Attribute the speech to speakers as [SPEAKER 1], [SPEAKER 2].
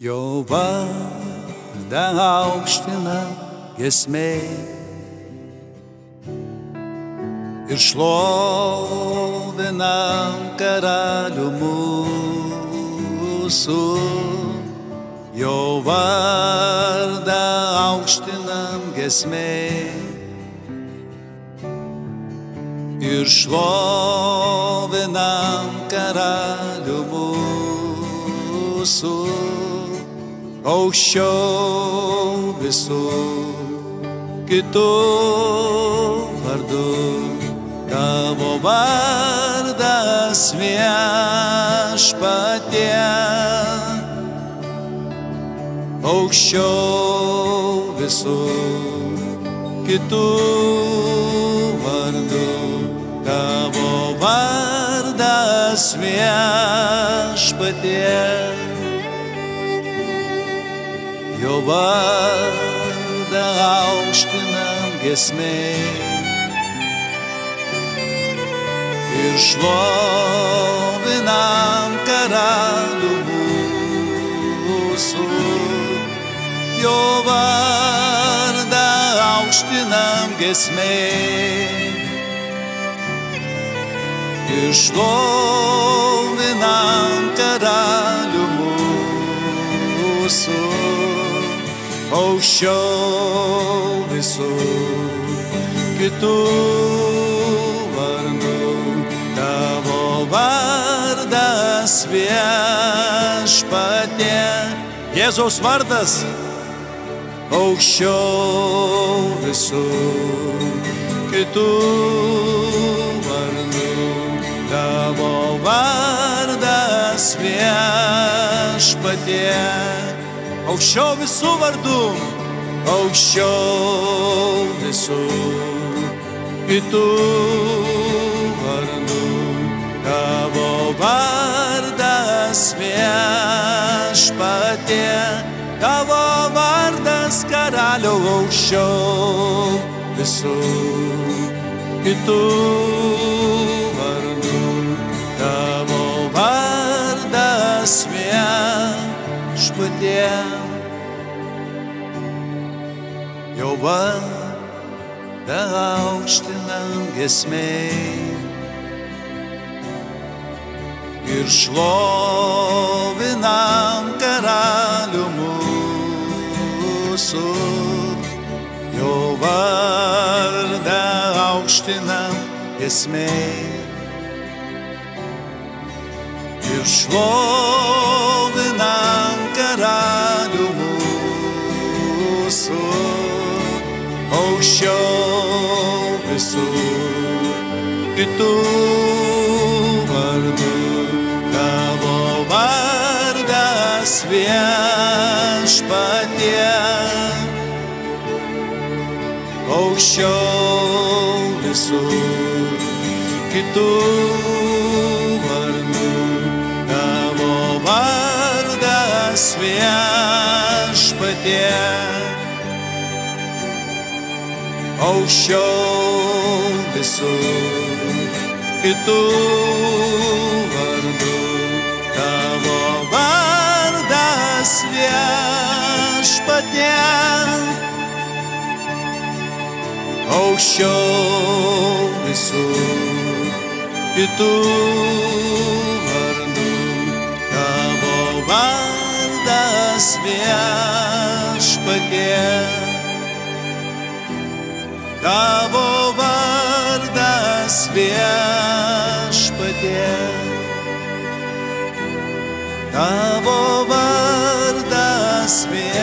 [SPEAKER 1] Jo vardą aukština gesmė ir šlovinam karalių mūsų. Jo vardą aukštinam gesmė ir šlovinam karalių mūsų aukščiau visų kitų vardų. Tavo vardas viešpatie, aukščiau visų kitų vardų. Tavo vardas viešpatie jo vardą aukštinam gesmė ir šlovinam karalių mūsų. Jo vardą aukštinam gesmė ir šlovinam karalių mūsų aukščiau visų kitų vardų. Tavo vardas viešpatė, Jėzaus vardas aukščiau visų kitų vardų. Tavo vardas viešpatė aukščiau visų vardų, aukščiau visų kitų vardų. Tavo vardas viešpatė, tavo vardas karaliau aukščiau visų kitų viešpatė jo vardą aukštinam gesmėj ir šlovinam karalių mūsų, jo vardą aukštinam gesmėj ir šlovinam mūsų aukščiau visų kitų vardų. Tavo vardas viešpatie, aukščiau visų kitų vardų. Tavo vardas viešpatie aukščiau visų kitų vardų. Tavo vardas viešpatie, aukščiau visų kitų vardų. Tavo vardas viešpatie. Tavo vardas viešpatie. Tavo vardas viešpatie.